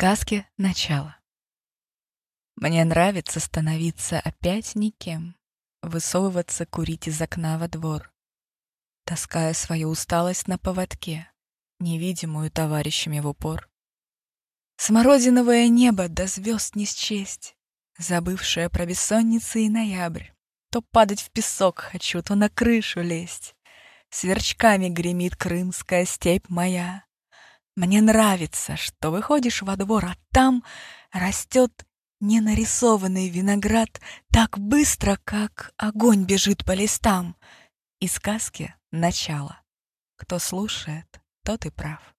сказке начало. Мне нравится становиться опять никем, Высовываться, курить из окна во двор, Таская свою усталость на поводке, Невидимую товарищами в упор. Смородиновое небо до звезд не счесть, Забывшая про бессонницы и ноябрь. То падать в песок хочу, то на крышу лезть. Сверчками гремит крымская степь моя. Мне нравится, что выходишь во двор, а там растет ненарисованный виноград так быстро, как огонь бежит по листам. И сказки — начало. Кто слушает, тот и прав.